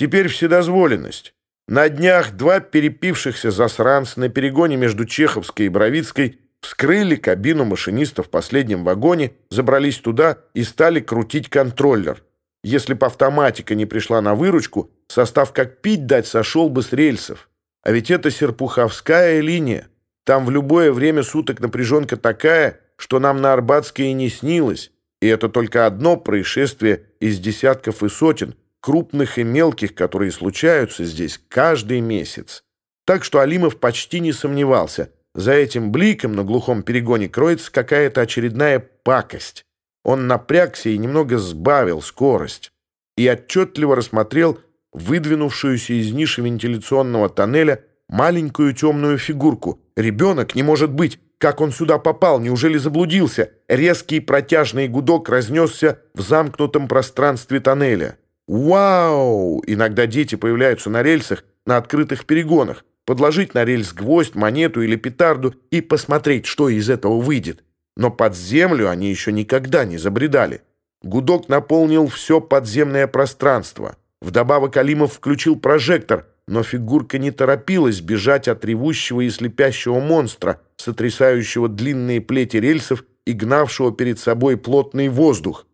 Теперь вседозволенность. На днях два перепившихся засранца на перегоне между Чеховской и Бровицкой вскрыли кабину машиниста в последнем вагоне, забрались туда и стали крутить контроллер. Если бы автоматика не пришла на выручку, состав как пить дать сошел бы с рельсов. А ведь это Серпуховская линия. Там в любое время суток напряженка такая, что нам на Арбатской и не снилось. И это только одно происшествие из десятков и сотен, крупных и мелких, которые случаются здесь каждый месяц. Так что Алимов почти не сомневался. За этим бликом на глухом перегоне кроется какая-то очередная пакость. Он напрягся и немного сбавил скорость. И отчетливо рассмотрел выдвинувшуюся из ниши вентиляционного тоннеля маленькую темную фигурку. Ребенок не может быть. Как он сюда попал? Неужели заблудился? Резкий протяжный гудок разнесся в замкнутом пространстве тоннеля. «Вау!» Иногда дети появляются на рельсах на открытых перегонах, подложить на рельс гвоздь, монету или петарду и посмотреть, что из этого выйдет. Но под землю они еще никогда не забредали. Гудок наполнил все подземное пространство. Вдобавок Алимов включил прожектор, но фигурка не торопилась бежать от ревущего и слепящего монстра, сотрясающего длинные плети рельсов и гнавшего перед собой плотный воздух.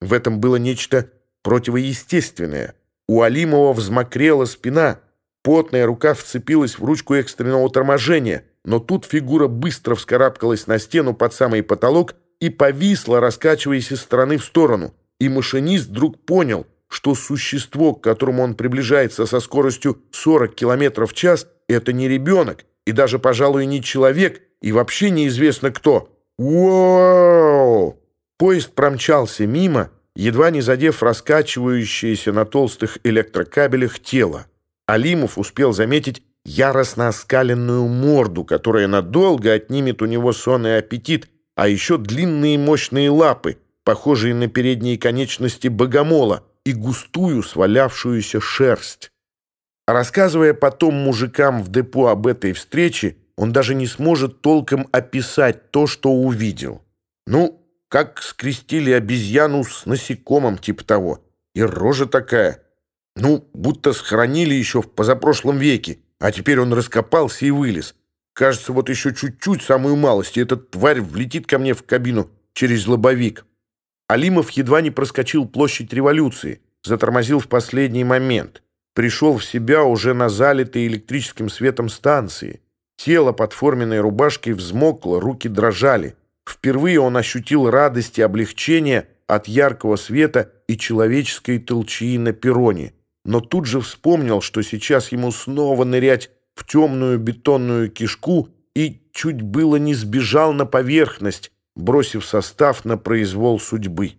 В этом было нечто противоестественное. У Алимова взмокрела спина, потная рука вцепилась в ручку экстренного торможения, но тут фигура быстро вскарабкалась на стену под самый потолок и повисла, раскачиваясь из стороны в сторону. И машинист вдруг понял, что существо, к которому он приближается со скоростью 40 км в час, это не ребенок, и даже, пожалуй, не человек, и вообще неизвестно кто. «Уоу!» Поезд промчался мимо, едва не задев раскачивающееся на толстых электрокабелях тело. Алимов успел заметить яростно оскаленную морду, которая надолго отнимет у него сон и аппетит, а еще длинные мощные лапы, похожие на передние конечности богомола, и густую свалявшуюся шерсть. Рассказывая потом мужикам в депо об этой встрече, он даже не сможет толком описать то, что увидел. Ну, как скрестили обезьяну с насекомым, типа того. И рожа такая. Ну, будто схоронили еще в позапрошлом веке, а теперь он раскопался и вылез. Кажется, вот еще чуть-чуть, самую малость, и эта тварь влетит ко мне в кабину через лобовик. Алимов едва не проскочил площадь революции, затормозил в последний момент. Пришел в себя уже на залитой электрическим светом станции. Тело под форменной рубашкой взмокло, руки дрожали. Впервые он ощутил радость и облегчение от яркого света и человеческой толчии на перроне, но тут же вспомнил, что сейчас ему снова нырять в темную бетонную кишку и чуть было не сбежал на поверхность, бросив состав на произвол судьбы.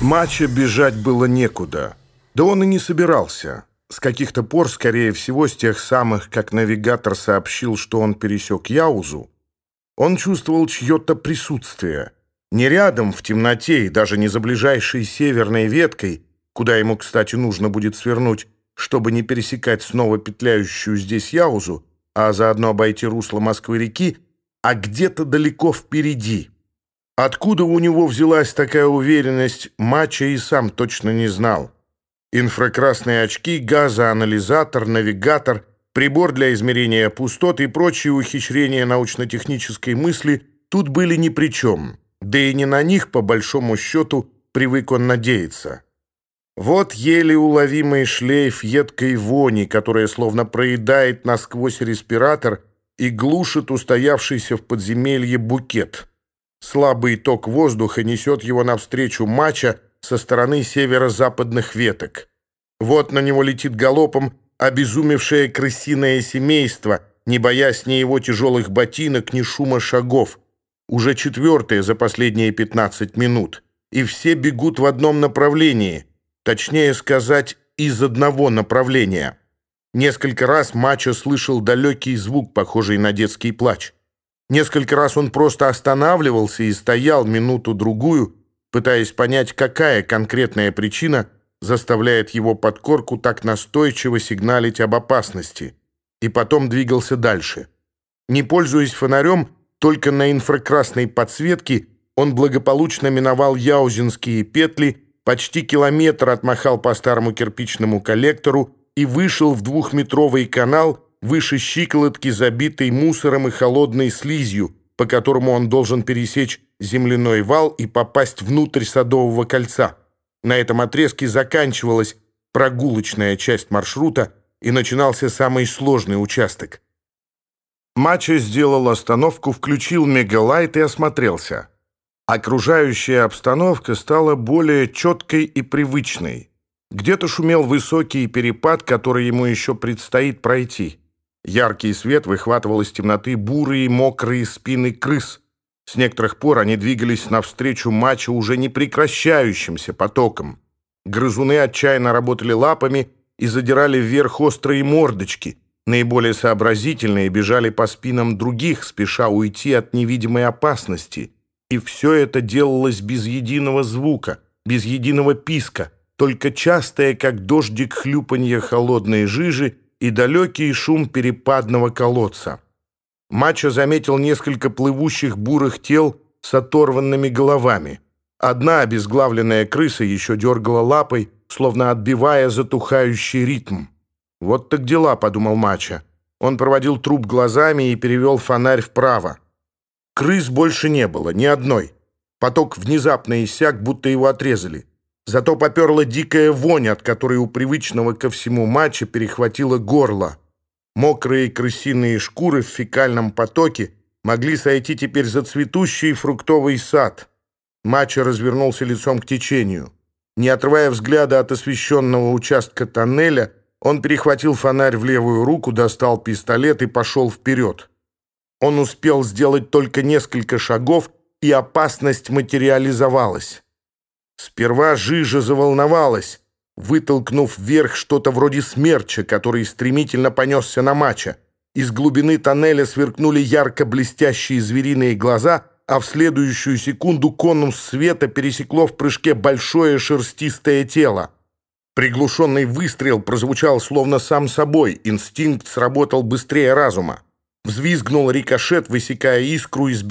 Матча бежать было некуда. Да он и не собирался. С каких-то пор, скорее всего, с тех самых, как навигатор сообщил, что он пересек Яузу, он чувствовал чье-то присутствие. Не рядом, в темноте и даже не за ближайшей северной веткой, куда ему, кстати, нужно будет свернуть, чтобы не пересекать снова петляющую здесь Яузу, а заодно обойти русло Москвы-реки, а где-то далеко впереди. Откуда у него взялась такая уверенность, Мача и сам точно не знал. Инфракрасные очки, газоанализатор, навигатор — Прибор для измерения пустот и прочие ухищрения научно-технической мысли тут были ни при чем, да и не на них, по большому счету, привык он надеяться. Вот еле уловимый шлейф едкой вони, которая словно проедает насквозь респиратор и глушит устоявшийся в подземелье букет. Слабый ток воздуха несет его навстречу мача со стороны северо-западных веток. Вот на него летит галопом Обезумевшее крысиное семейство, не боясь ни его тяжелых ботинок, ни шума шагов. Уже четвертое за последние 15 минут. И все бегут в одном направлении. Точнее сказать, из одного направления. Несколько раз Мачо слышал далекий звук, похожий на детский плач. Несколько раз он просто останавливался и стоял минуту-другую, пытаясь понять, какая конкретная причина – заставляет его подкорку так настойчиво сигналить об опасности, и потом двигался дальше. Не пользуясь фонарем, только на инфракрасной подсветке он благополучно миновал яузинские петли, почти километр отмахал по старому кирпичному коллектору и вышел в двухметровый канал выше щиколотки, забитый мусором и холодной слизью, по которому он должен пересечь земляной вал и попасть внутрь Садового кольца. На этом отрезке заканчивалась прогулочная часть маршрута и начинался самый сложный участок. Мачо сделал остановку, включил мегалайт и осмотрелся. Окружающая обстановка стала более четкой и привычной. Где-то шумел высокий перепад, который ему еще предстоит пройти. Яркий свет выхватывал из темноты бурые мокрые спины крыс – С некоторых пор они двигались навстречу матчу уже не прекращающимся потоком. Грызуны отчаянно работали лапами и задирали вверх острые мордочки. Наиболее сообразительные бежали по спинам других, спеша уйти от невидимой опасности. И все это делалось без единого звука, без единого писка, только частое, как дождик, хлюпанье холодной жижи и далекий шум перепадного колодца. Мачо заметил несколько плывущих бурых тел с оторванными головами. Одна обезглавленная крыса еще дергала лапой, словно отбивая затухающий ритм. «Вот так дела», — подумал Мачо. Он проводил труп глазами и перевел фонарь вправо. Крыс больше не было, ни одной. Поток внезапно иссяк, будто его отрезали. Зато поперла дикая вонь, от которой у привычного ко всему матча перехватило горло. мокрые крысиные шкуры в фекальном потоке могли сойти теперь за цветущий фруктовый сад. Мачо развернулся лицом к течению. Не отрывая взгляда от освещенного участка тоннеля, он перехватил фонарь в левую руку, достал пистолет и пошел вперед. Он успел сделать только несколько шагов, и опасность материализовалась. Сперва жижа заволновалась, вытолкнув вверх что-то вроде смерча, который стремительно понесся на мача. Из глубины тоннеля сверкнули ярко блестящие звериные глаза, а в следующую секунду конус света пересекло в прыжке большое шерстистое тело. Приглушенный выстрел прозвучал словно сам собой, инстинкт сработал быстрее разума. Взвизгнул рикошет, высекая искру из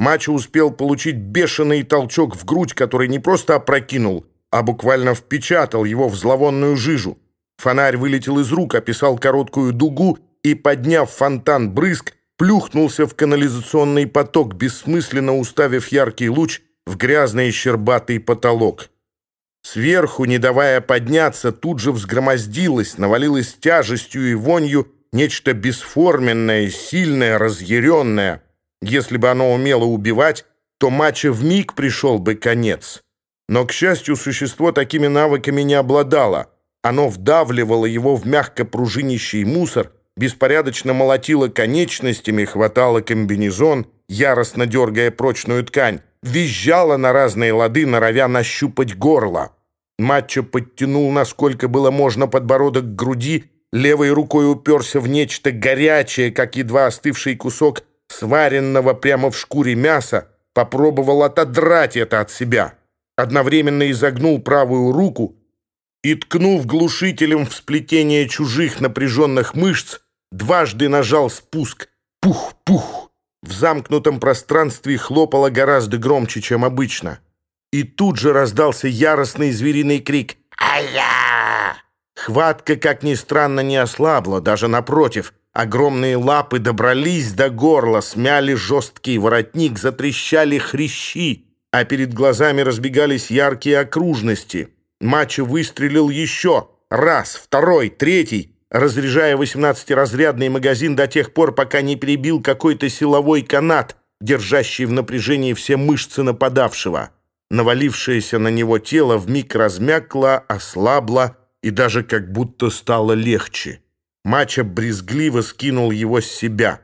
бетонной стены канала. За короткое мгновение, что тлела эта искра, Мачо успел получить бешеный толчок в грудь, который не просто опрокинул, а буквально впечатал его в зловонную жижу. Фонарь вылетел из рук, описал короткую дугу и, подняв фонтан брызг, плюхнулся в канализационный поток, бессмысленно уставив яркий луч в грязный щербатый потолок. Сверху, не давая подняться, тут же взгромоздилась, навалилась тяжестью и вонью нечто бесформенное, сильное, разъяренное. Если бы оно умело убивать, то в миг пришел бы конец. Но, к счастью, существо такими навыками не обладало. Оно вдавливало его в мягко пружинищий мусор, беспорядочно молотило конечностями, хватало комбинезон, яростно дергая прочную ткань, визжало на разные лады, норовя нащупать горло. Матча подтянул, насколько было можно, подбородок к груди, левой рукой уперся в нечто горячее, как едва остывший кусок сваренного прямо в шкуре мяса, попробовал отодрать это от себя. Одновременно изогнул правую руку и, ткнув глушителем в сплетение чужих напряженных мышц, дважды нажал спуск. Пух-пух! В замкнутом пространстве хлопало гораздо громче, чем обычно. И тут же раздался яростный звериный крик «Ая!». Хватка, как ни странно, не ослабла, даже напротив – огромные лапы добрались до горла, смяли жесткий воротник, затрещали хрящи, а перед глазами разбегались яркие окружности. Мачо выстрелил еще раз, второй, третий, разряжая 18-разрядный магазин до тех пор, пока не перебил какой-то силовой канат, держащий в напряжении все мышцы нападавшего. Навалившееся на него тело вмиг размякло, ослабло и даже как будто стало легче. Мача брезгливо скинул его с себя.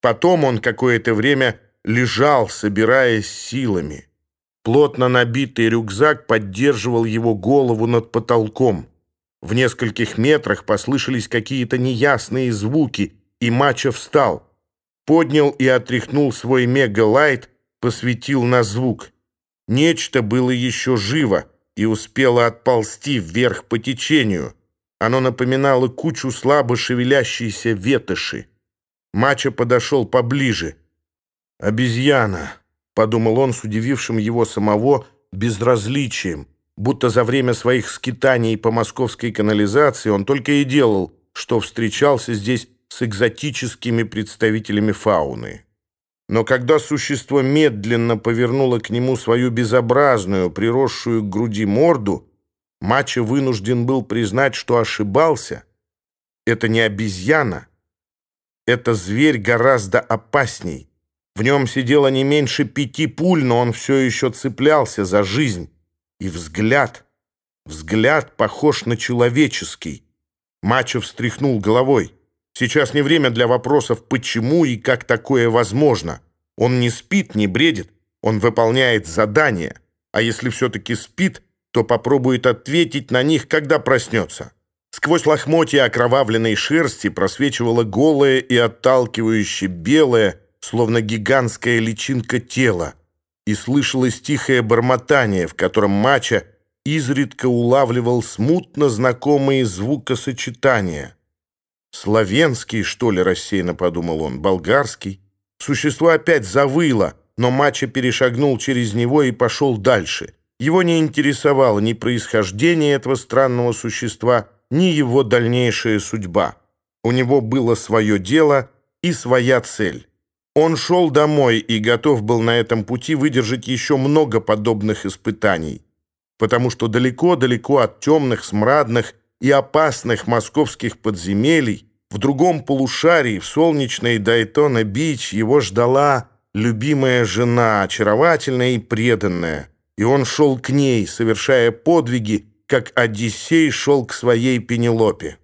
Потом он какое-то время лежал, собираясь силами. Плотно набитый рюкзак поддерживал его голову над потолком. В нескольких метрах послышались какие-то неясные звуки, и Мача встал. Поднял и отряхнул свой мегалайт, посветил на звук. Нечто было еще живо и успело отползти вверх по течению — Оно напоминало кучу слабо шевелящейся ветоши. Мачо подошел поближе. «Обезьяна», — подумал он с удивившим его самого безразличием, будто за время своих скитаний по московской канализации он только и делал, что встречался здесь с экзотическими представителями фауны. Но когда существо медленно повернуло к нему свою безобразную, приросшую к груди морду, Мачо вынужден был признать, что ошибался. Это не обезьяна. Это зверь гораздо опасней. В нем сидело не меньше пяти пуль, но он все еще цеплялся за жизнь. И взгляд, взгляд похож на человеческий. Мачо встряхнул головой. Сейчас не время для вопросов «почему» и «как такое возможно?». Он не спит, не бредит, он выполняет задание. А если все-таки спит – то попробует ответить на них, когда проснется. Сквозь лохмотья окровавленной шерсти просвечивало голое и отталкивающее белое, словно гигантская личинка тела, и слышалось тихое бормотание, в котором Мача изредка улавливал смутно знакомые звукосочетания. Словенский, что ли, рассеянно подумал он, болгарский?» Существо опять завыло, но Мача перешагнул через него и пошел дальше – его не интересовало ни происхождение этого странного существа, ни его дальнейшая судьба. У него было свое дело и своя цель. Он шел домой и готов был на этом пути выдержать еще много подобных испытаний, потому что далеко-далеко от темных, смрадных и опасных московских подземелий в другом полушарии, в солнечной Дайтона-Бич, его ждала любимая жена, очаровательная и преданная – и он шел к ней, совершая подвиги, как Одиссей шел к своей Пенелопе.